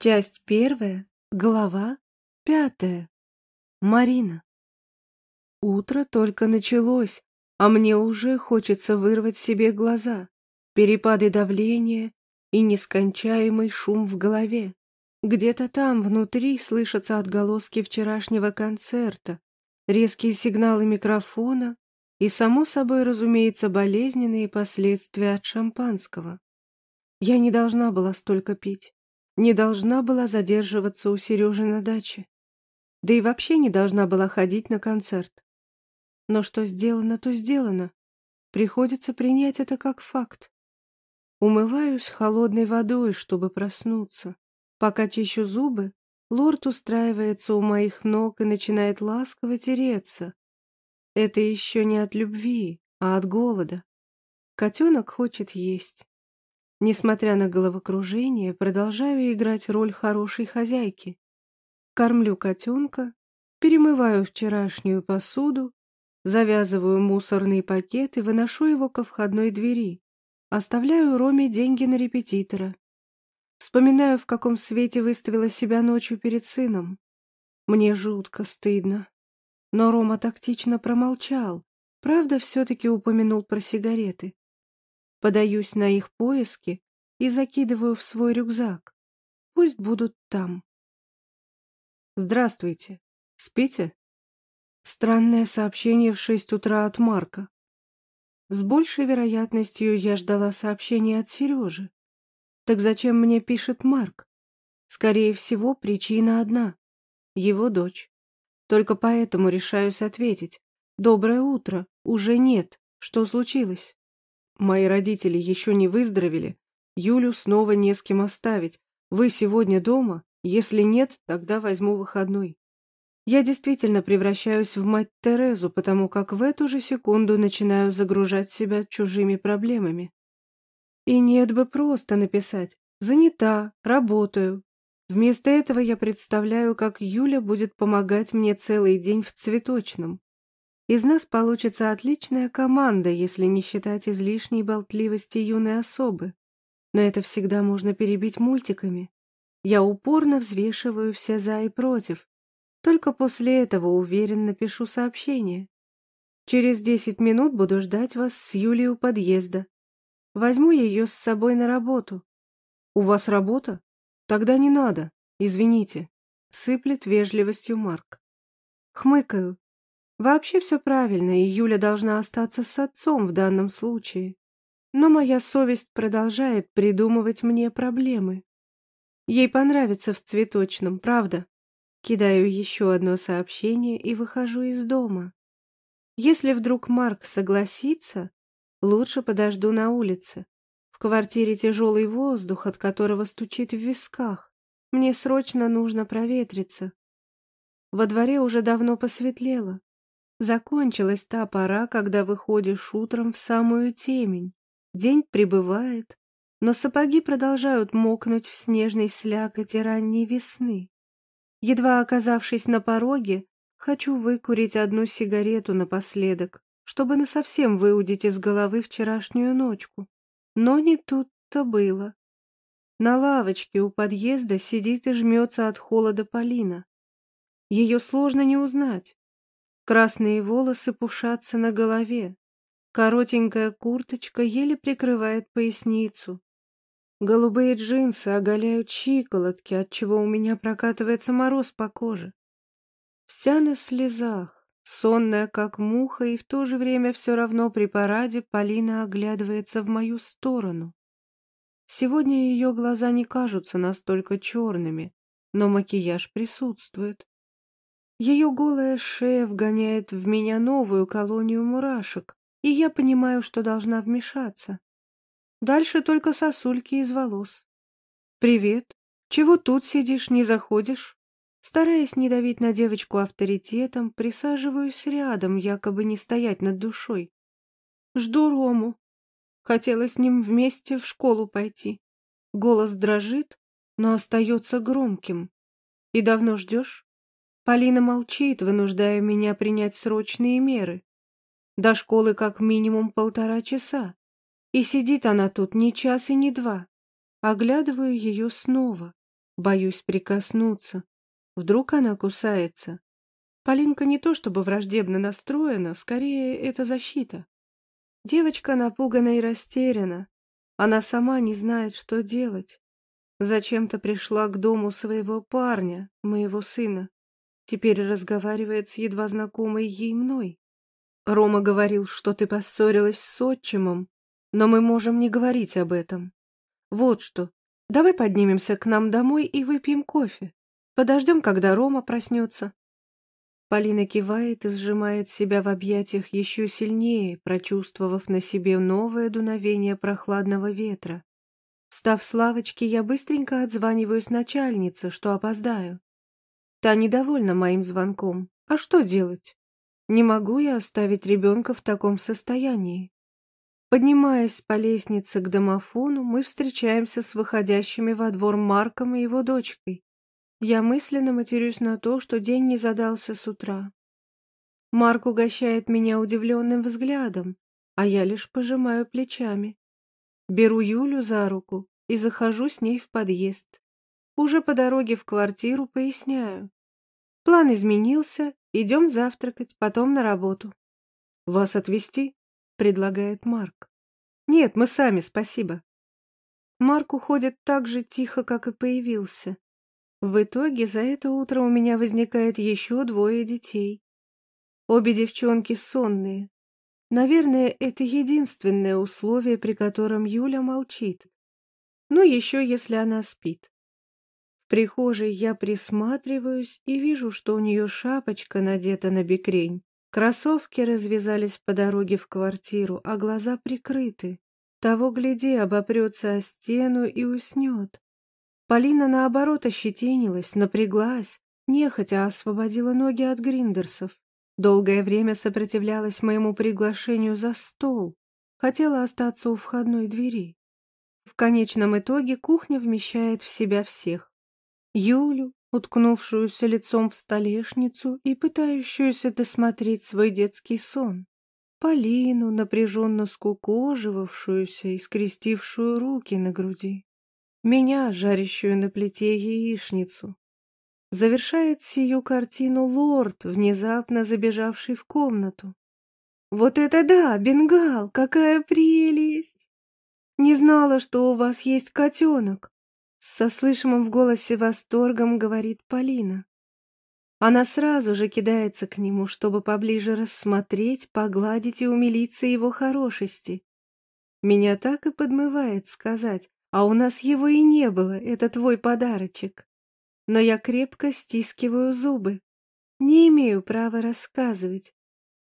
Часть первая, глава пятая. Марина. Утро только началось, а мне уже хочется вырвать себе глаза. Перепады давления и нескончаемый шум в голове. Где-то там, внутри, слышатся отголоски вчерашнего концерта, резкие сигналы микрофона и, само собой, разумеется, болезненные последствия от шампанского. Я не должна была столько пить, не должна была задерживаться у Сережи на даче, да и вообще не должна была ходить на концерт. Но что сделано, то сделано. Приходится принять это как факт. Умываюсь холодной водой, чтобы проснуться. Пока чищу зубы, лорд устраивается у моих ног и начинает ласково тереться, это еще не от любви, а от голода. Котенок хочет есть. Несмотря на головокружение, продолжаю играть роль хорошей хозяйки. Кормлю котенка, перемываю вчерашнюю посуду, завязываю мусорный пакет и выношу его ко входной двери. Оставляю Роме деньги на репетитора. Вспоминаю, в каком свете выставила себя ночью перед сыном. Мне жутко стыдно. Но Рома тактично промолчал, правда, все-таки упомянул про сигареты. Подаюсь на их поиски и закидываю в свой рюкзак. Пусть будут там. «Здравствуйте. Спите?» Странное сообщение в шесть утра от Марка. С большей вероятностью я ждала сообщения от Сережи. Так зачем мне пишет Марк? Скорее всего, причина одна — его дочь. Только поэтому решаюсь ответить. «Доброе утро. Уже нет. Что случилось?» «Мои родители еще не выздоровели. Юлю снова не с кем оставить. Вы сегодня дома? Если нет, тогда возьму выходной». Я действительно превращаюсь в мать Терезу, потому как в эту же секунду начинаю загружать себя чужими проблемами. И нет бы просто написать «занята, работаю, Вместо этого я представляю, как Юля будет помогать мне целый день в цветочном. Из нас получится отличная команда, если не считать излишней болтливости юной особы. Но это всегда можно перебить мультиками. Я упорно взвешиваю все «за» и «против». Только после этого уверенно пишу сообщение. Через десять минут буду ждать вас с Юлей у подъезда. Возьму ее с собой на работу. У вас работа? Тогда не надо. Извините. Сыплет вежливостью Марк. Хмыкаю. Вообще все правильно, и Юля должна остаться с отцом в данном случае. Но моя совесть продолжает придумывать мне проблемы. Ей понравится в цветочном, правда? Кидаю еще одно сообщение и выхожу из дома. Если вдруг Марк согласится, лучше подожду на улице. В квартире тяжелый воздух, от которого стучит в висках. Мне срочно нужно проветриться. Во дворе уже давно посветлело. Закончилась та пора, когда выходишь утром в самую темень. День прибывает, но сапоги продолжают мокнуть в снежной слякоти ранней весны. Едва оказавшись на пороге, хочу выкурить одну сигарету напоследок, чтобы насовсем выудить из головы вчерашнюю ночку. Но не тут-то было. На лавочке у подъезда сидит и жмется от холода Полина. Ее сложно не узнать. Красные волосы пушатся на голове. Коротенькая курточка еле прикрывает поясницу. Голубые джинсы оголяют щиколотки, отчего у меня прокатывается мороз по коже. Вся на слезах, сонная как муха, и в то же время все равно при параде Полина оглядывается в мою сторону. Сегодня ее глаза не кажутся настолько черными, но макияж присутствует. Ее голая шея вгоняет в меня новую колонию мурашек, и я понимаю, что должна вмешаться. Дальше только сосульки из волос. «Привет. Чего тут сидишь, не заходишь?» Стараясь не давить на девочку авторитетом, присаживаюсь рядом, якобы не стоять над душой. Жду Рому. Хотела с ним вместе в школу пойти. Голос дрожит, но остается громким. И давно ждешь? Полина молчит, вынуждая меня принять срочные меры. До школы как минимум полтора часа. И сидит она тут ни час и ни два. Оглядываю ее снова. Боюсь прикоснуться. Вдруг она кусается. Полинка не то чтобы враждебно настроена, скорее это защита. Девочка напугана и растеряна. Она сама не знает, что делать. Зачем-то пришла к дому своего парня, моего сына. Теперь разговаривает с едва знакомой ей мной. Рома говорил, что ты поссорилась с отчимом, но мы можем не говорить об этом. Вот что, давай поднимемся к нам домой и выпьем кофе. Подождем, когда Рома проснется. Полина кивает и сжимает себя в объятиях еще сильнее, прочувствовав на себе новое дуновение прохладного ветра. Встав с лавочки, я быстренько отзваниваюсь начальнице, что опоздаю. Та недовольна моим звонком. А что делать? Не могу я оставить ребенка в таком состоянии. Поднимаясь по лестнице к домофону, мы встречаемся с выходящими во двор Марком и его дочкой. Я мысленно матерюсь на то, что день не задался с утра. Марк угощает меня удивленным взглядом, а я лишь пожимаю плечами. Беру Юлю за руку и захожу с ней в подъезд. Уже по дороге в квартиру поясняю. План изменился, идем завтракать, потом на работу. «Вас отвезти?» — предлагает Марк. «Нет, мы сами, спасибо». Марк уходит так же тихо, как и появился. В итоге за это утро у меня возникает еще двое детей. Обе девчонки сонные, Наверное, это единственное условие, при котором Юля молчит. Ну, еще если она спит. Прихожей я присматриваюсь и вижу, что у нее шапочка надета на бекрень. Кроссовки развязались по дороге в квартиру, а глаза прикрыты. Того, гляди, обопрется о стену и уснет. Полина, наоборот, ощетинилась, напряглась, нехотя освободила ноги от гриндерсов. Долгое время сопротивлялась моему приглашению за стол, хотела остаться у входной двери. В конечном итоге кухня вмещает в себя всех. Юлю, уткнувшуюся лицом в столешницу и пытающуюся досмотреть свой детский сон. Полину, напряженно скукоживавшуюся и скрестившую руки на груди. Меня, жарящую на плите яичницу, Завершает сию картину лорд, внезапно забежавший в комнату. «Вот это да, бенгал, какая прелесть! Не знала, что у вас есть котенок!» Со слышимым в голосе восторгом говорит Полина. Она сразу же кидается к нему, чтобы поближе рассмотреть, погладить и умилиться его хорошести. Меня так и подмывает сказать, а у нас его и не было, это твой подарочек но я крепко стискиваю зубы. Не имею права рассказывать.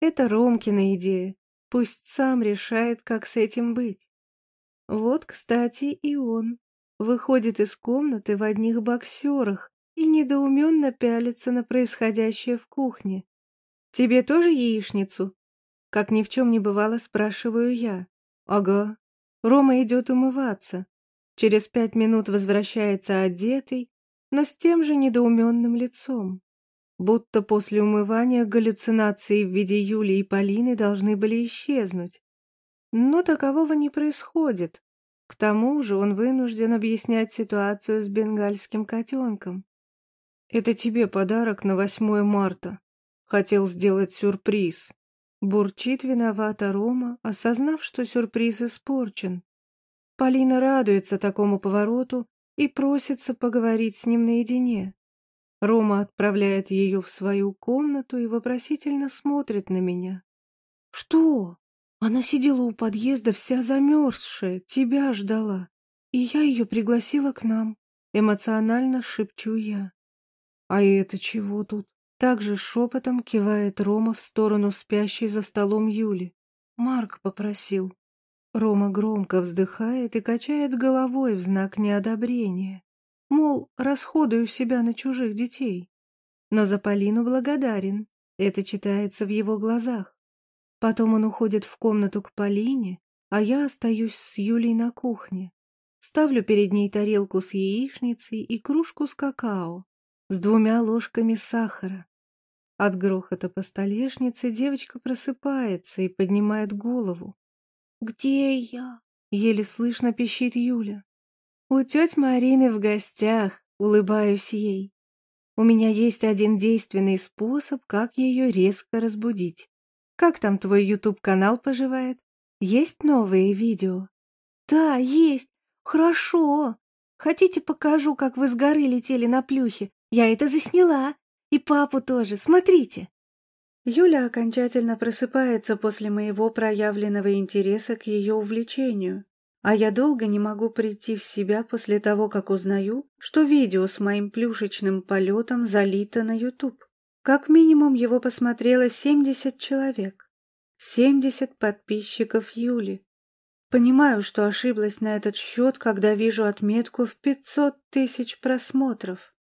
Это Ромкина идея. Пусть сам решает, как с этим быть. Вот, кстати, и он. Выходит из комнаты в одних боксерах и недоуменно пялится на происходящее в кухне. «Тебе тоже яичницу?» Как ни в чем не бывало, спрашиваю я. «Ага». Рома идет умываться. Через пять минут возвращается одетый, но с тем же недоуменным лицом. Будто после умывания галлюцинации в виде Юли и Полины должны были исчезнуть. Но такового не происходит. К тому же он вынужден объяснять ситуацию с бенгальским котенком. «Это тебе подарок на 8 марта. Хотел сделать сюрприз». Бурчит виновата Рома, осознав, что сюрприз испорчен. Полина радуется такому повороту и просится поговорить с ним наедине. Рома отправляет ее в свою комнату и вопросительно смотрит на меня. «Что? Она сидела у подъезда вся замерзшая, тебя ждала, и я ее пригласила к нам», — эмоционально шепчу я. «А это чего тут?» Также шепотом кивает Рома в сторону спящей за столом Юли. Марк попросил. Рома громко вздыхает и качает головой в знак неодобрения. Мол, расходую себя на чужих детей. Но за Полину благодарен. Это читается в его глазах. Потом он уходит в комнату к Полине, а я остаюсь с Юлей на кухне. Ставлю перед ней тарелку с яичницей и кружку с какао с двумя ложками сахара. От грохота по столешнице девочка просыпается и поднимает голову. «Где я?» — еле слышно пищит Юля. «У тети Марины в гостях», Улыбаюсь ей. У меня есть один действенный способ, как ее резко разбудить. Как там твой YouTube-канал поживает? Есть новые видео? Да, есть. Хорошо. Хотите, покажу, как вы с горы летели на плюхе? Я это засняла. И папу тоже. Смотрите. Юля окончательно просыпается после моего проявленного интереса к ее увлечению. А я долго не могу прийти в себя после того, как узнаю, что видео с моим плюшечным полетом залито на YouTube. Как минимум его посмотрело 70 человек. 70 подписчиков Юли. Понимаю, что ошиблась на этот счет, когда вижу отметку в 500 тысяч просмотров.